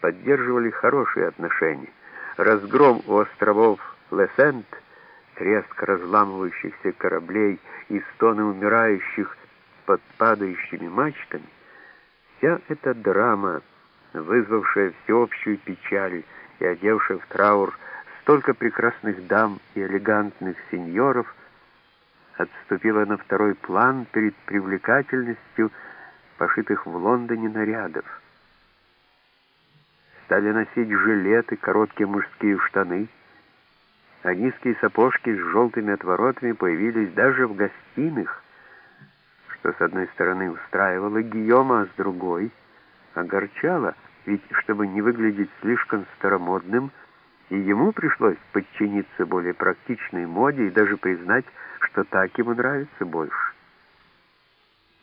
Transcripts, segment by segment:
поддерживали хорошие отношения. Разгром у островов Лесент, треск разламывающихся кораблей и стоны умирающих под падающими мачтами, вся эта драма, вызвавшая всеобщую печаль и одевшая в траур столько прекрасных дам и элегантных сеньоров, отступила на второй план перед привлекательностью пошитых в Лондоне нарядов. Стали носить жилеты, короткие мужские штаны, а низкие сапожки с желтыми отворотами появились даже в гостиных, что с одной стороны устраивало Гийома, а с другой огорчало, ведь чтобы не выглядеть слишком старомодным, и ему пришлось подчиниться более практичной моде и даже признать, что так ему нравится больше.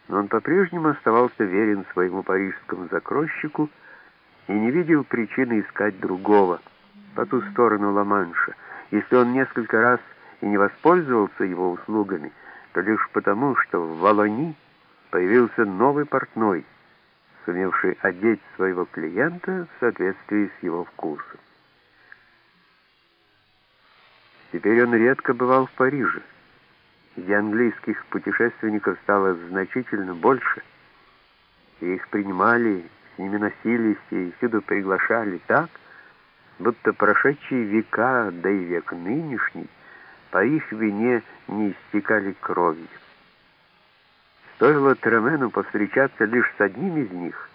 Но он по-прежнему оставался верен своему парижскому закройщику и не видел причины искать другого, по ту сторону Ла-Манша. Если он несколько раз и не воспользовался его услугами, то лишь потому, что в Волони появился новый портной, сумевший одеть своего клиента в соответствии с его вкусом. Теперь он редко бывал в Париже где английских путешественников стало значительно больше, и их принимали, с ними носились и всюду приглашали так, будто прошедшие века, да и век нынешний, по их вине не истекали кровью. Стоило Тремену повстречаться лишь с одним из них,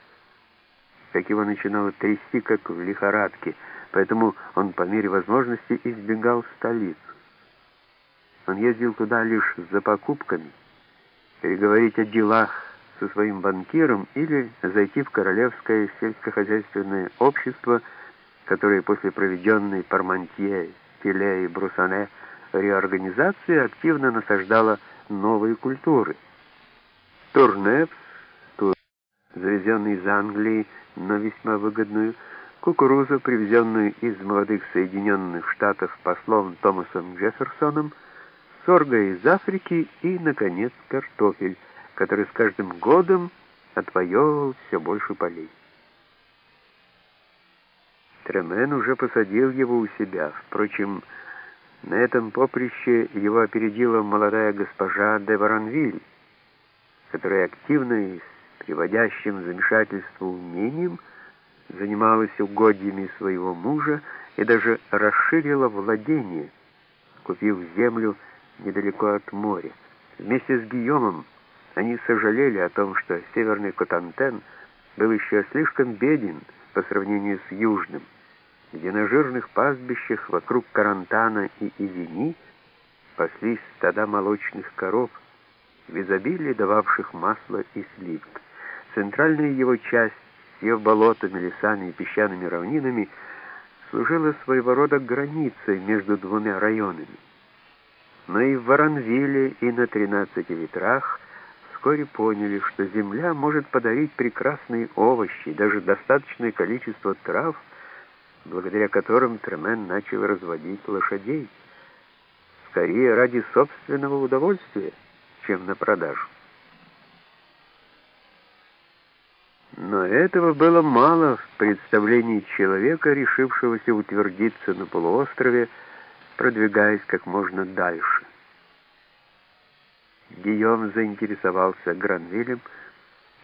как его начинало трясти, как в лихорадке, поэтому он по мере возможности избегал столицу. Он ездил туда лишь за покупками, переговорить о делах со своим банкиром или зайти в Королевское сельскохозяйственное общество, которое после проведенной Пармантье, Теле и Брусане реорганизации активно насаждало новые культуры. Турнепс, тур, завезенный из Англии, но весьма выгодную, кукурузу, привезенную из молодых Соединенных Штатов послом Томасом Джефферсоном, сорга из Африки и, наконец, картофель, который с каждым годом отвоевывал все больше полей. Тремен уже посадил его у себя. Впрочем, на этом поприще его опередила молодая госпожа де Варанвиль, которая активно и с приводящим замешательство умением занималась угодьями своего мужа и даже расширила владение, купив землю недалеко от моря. Вместе с Гийомом они сожалели о том, что северный Котантен был еще слишком беден по сравнению с южным, где на жирных пастбищах вокруг Карантана и Изини паслись стада молочных коров, в изобилии дававших масло и сливк. Центральная его часть с ее болотами, лесами и песчаными равнинами служила своего рода границей между двумя районами но и в Воронвилле, и на тринадцати ветрах вскоре поняли, что земля может подарить прекрасные овощи, даже достаточное количество трав, благодаря которым Тремен начал разводить лошадей, скорее ради собственного удовольствия, чем на продажу. Но этого было мало в представлении человека, решившегося утвердиться на полуострове, продвигаясь как можно дальше. Гийом заинтересовался Гранвилем,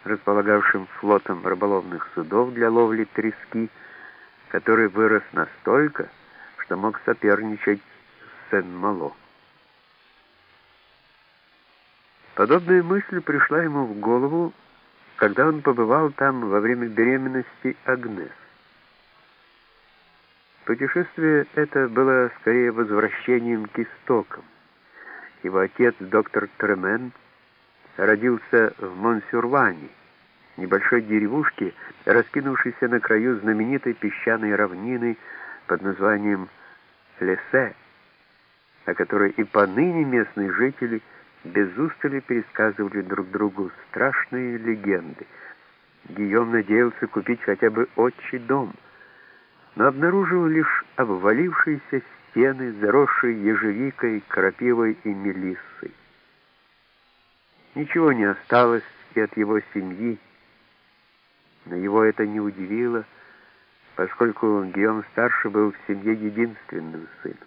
располагавшим флотом рыболовных судов для ловли трески, который вырос настолько, что мог соперничать с Сен-Мало. Подобная мысль пришла ему в голову, когда он побывал там во время беременности Агнес. Путешествие это было скорее возвращением к истокам. Его отец, доктор Тремен, родился в Монсюрване, небольшой деревушке, раскинувшейся на краю знаменитой песчаной равнины под названием Лесе, о которой и поныне местные жители без устали пересказывали друг другу страшные легенды. Гийом надеялся купить хотя бы отчий дом — но обнаружил лишь обвалившиеся стены, заросшие ежевикой, крапивой и мелиссой. Ничего не осталось и от его семьи, но его это не удивило, поскольку Гийом-старший был в семье единственным сыном.